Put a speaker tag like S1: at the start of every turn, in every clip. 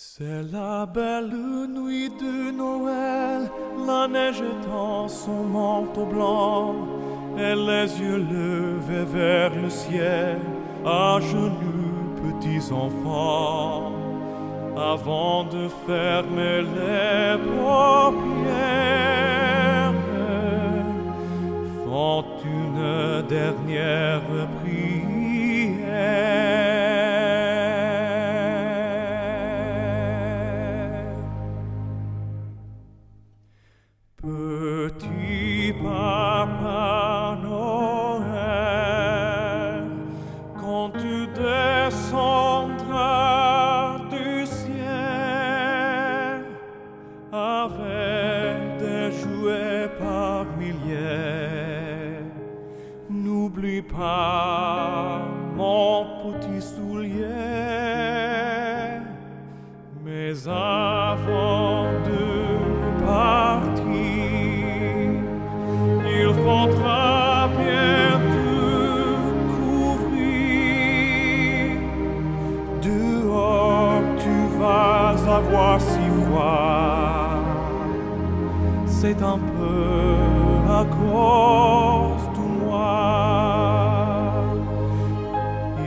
S1: C'est la belle nuit de Noël, la neige étend son manteau blanc, et les yeux levés vers le ciel, à genoux petits enfants, avant de fermer les paupières, font une dernière prière. Petit papa Noël, quand tu descendras du ciel avec des jouets par milliers, n'oublie pas mon petit soulier. Mais avant C'est un peu à cause de moi.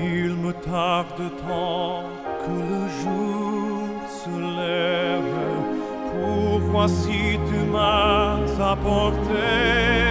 S1: Il me tarde tant que le jour se lève pour voir si tu m'as apporté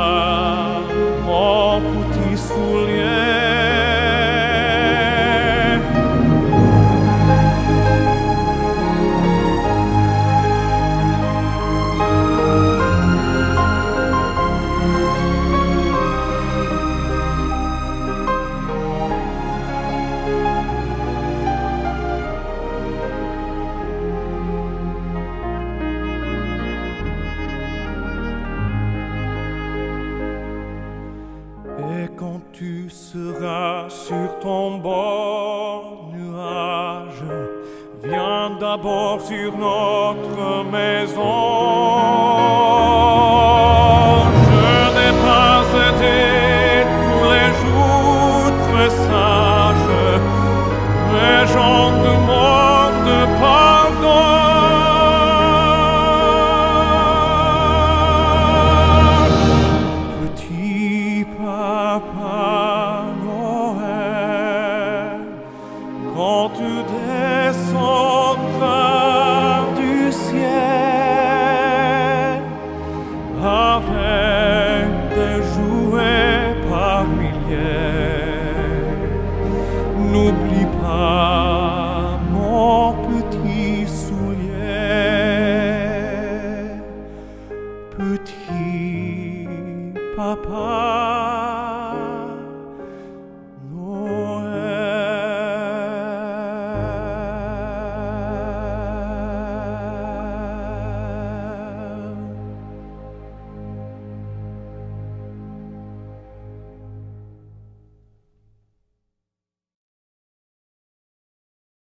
S1: quand tu seras sur ton bord nuage, viens d'abord sur notre maison. Quand tu descendras du ciel avec des jouets par milliers, n'oublie pas mon petit soulier. Petit papa